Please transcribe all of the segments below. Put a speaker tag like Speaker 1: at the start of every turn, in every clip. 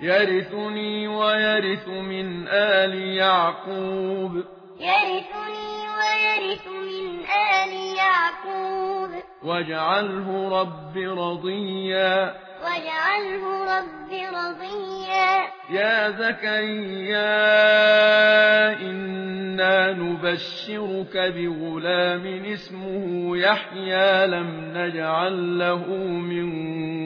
Speaker 1: يرثني ويرث من آل يعقوب.
Speaker 2: يرثني ويرث من آل يعقوب.
Speaker 1: واجعله رب رضيا.
Speaker 2: واجعله رب رضيا.
Speaker 1: يا زكريا إنا نبشرك بغلام اسمه يحيى لم نجعل له من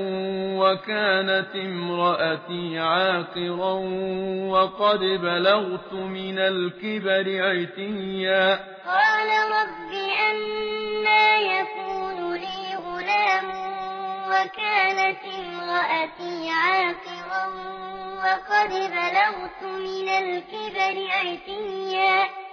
Speaker 1: وكانت امرأتي عاقرا وقد بلغت من الكبر عتيا.
Speaker 2: قال رب أنا يكون لي غلام وكانت امرأتي عاقرا وقد بلغت من الكبر عتيا.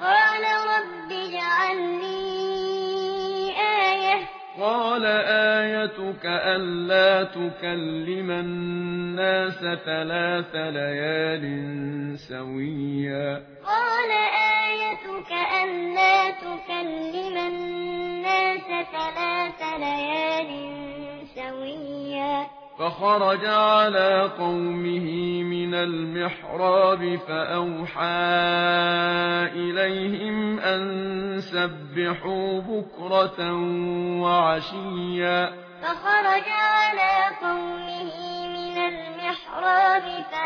Speaker 2: قال رب اجعل لي آية.
Speaker 1: قال آيتك ألا تكلم الناس ثلاث ليال سويا.
Speaker 2: قال آيتك ألا تكلم الناس ثلاث ليال سويا.
Speaker 1: فخرج على قومه من مِنَ المحراب فأوحى إليهم أن سبحوا بكرة وعشيا.
Speaker 2: فخرج على قومه من المحراب فأوحى